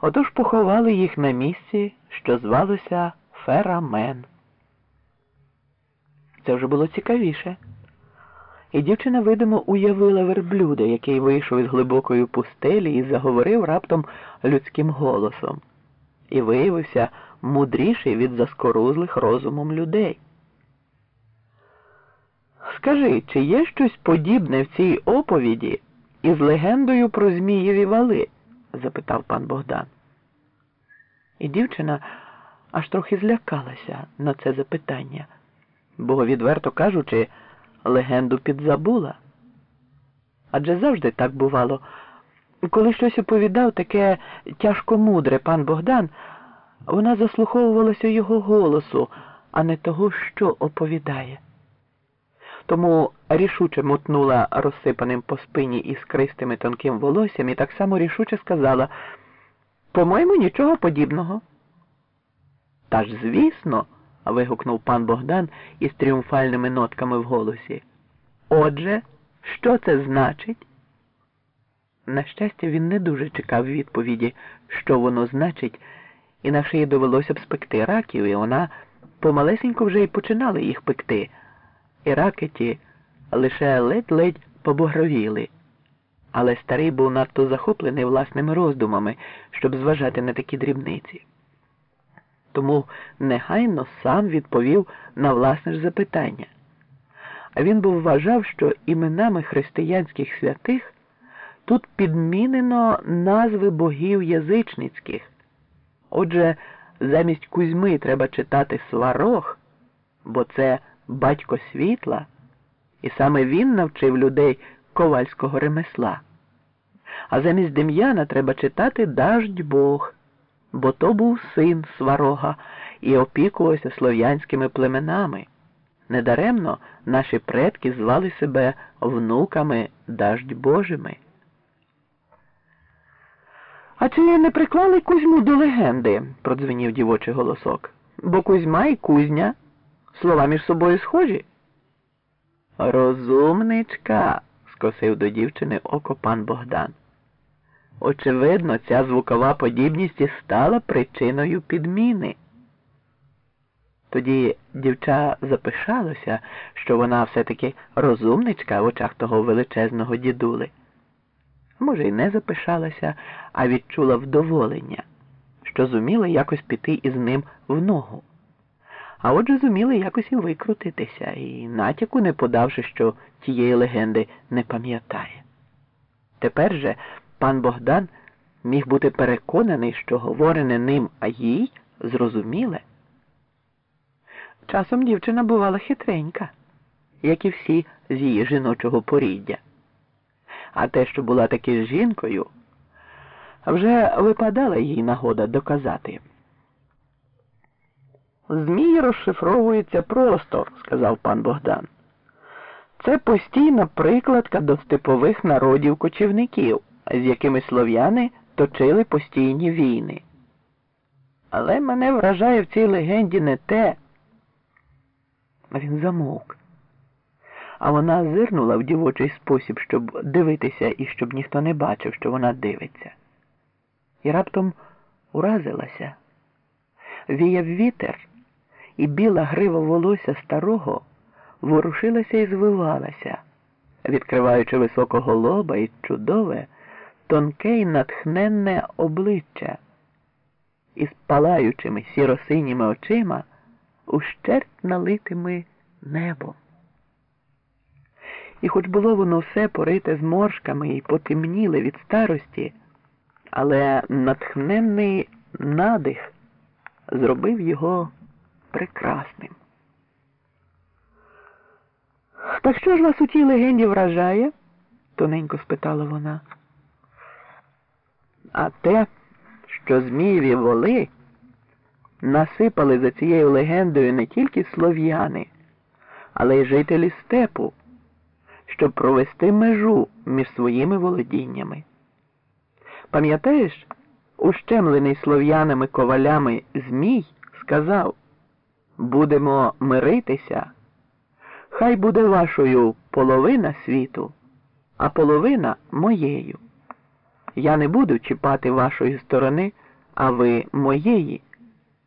Отож поховали їх на місці, що звалося Ферамен. Це вже було цікавіше. І дівчина, видимо, уявила верблюда, який вийшов із глибокої пустелі і заговорив раптом людським голосом, і виявився мудріший від заскорузлих розумом людей. Скажи, чи є щось подібне в цій оповіді із легендою про Змієві вали? Запитав пан Богдан. І дівчина аж трохи злякалася на це запитання, бо, відверто кажучи, легенду підзабула. Адже завжди так бувало. Коли щось оповідав таке тяжко мудре пан Богдан, вона заслуховувалася його голосу, а не того, що оповідає. Тому рішуче мотнула розсипаним по спині іскристим і тонким волоссям і так само рішуче сказала по-моєму, нічого подібного. Та ж, звісно, вигукнув пан Богдан із тріумфальними нотками в голосі. Отже, що це значить? На щастя, він не дуже чекав відповіді, що воно значить, і на шиї довелося б спекти раків, і вона помалесенько вже й починала їх пекти. І раки ті лише ледь-ледь побагровіли. Але старий був надто захоплений власними роздумами, щоб зважати на такі дрібниці. Тому негайно сам відповів на власне ж запитання. А він був вважав, що іменами християнських святих тут підмінено назви богів язичницьких. Отже, замість Кузьми треба читати Сварог, бо це батько світла, і саме він навчив людей ковальського ремесла. А замість Дем'яна треба читати Даждь Бог, бо то був син Сварога і опікувався слов'янськими племенами. Недаремно наші предки звали себе внуками Даждь Божими. А чи не приклали Кузьму до легенди? продзвенів дівочий голосок. Бо Кузьма і Кузня слова між собою схожі. Розумничка, скосив до дівчини око пан Богдан. Очевидно, ця звукова подібність і стала причиною підміни. Тоді дівча запишалося, що вона все-таки розумничка в очах того величезного дідули. Може, й не запишалася, а відчула вдоволення, що зуміла якось піти із ним в ногу. А отже зуміли якось і викрутитися, і натяку не подавши, що тієї легенди не пам'ятає. Тепер же пан Богдан міг бути переконаний, що говорене ним, а їй зрозуміле. Часом дівчина бувала хитренька, як і всі з її жіночого поріддя. А те, що була таки жінкою, вже випадала їй нагода доказати. Змій розшифровується просто, сказав пан Богдан. Це постійна прикладка до степових народів кочівників, з якими слов'яни точили постійні війни. Але мене вражає в цій легенді не те. Він замовк. А вона зирнула в дівочий спосіб, щоб дивитися і щоб ніхто не бачив, що вона дивиться. І раптом уразилася. Віяв вітер і біла грива волосся старого ворушилася і звивалася, відкриваючи високого лоба і чудове, тонке й натхненне обличчя із палаючими сіросиніми очима, ущерть налитими небом. І хоч було воно все порите зморшками і потемніле від старості, але натхненний надих зробив його прекрасним. Так що ж вас у тій легенді вражає? тоненько спитала вона. А те, що Змієві воли насипали за цією легендою не тільки слов'яни, але й жителі степу, щоб провести межу між своїми володіннями. Пам'ятаєш, ущемлений слов'янами ковалями Змій сказав будемо миритися, хай буде вашою половина світу, а половина моєю. Я не буду чіпати вашої сторони а ви моєї.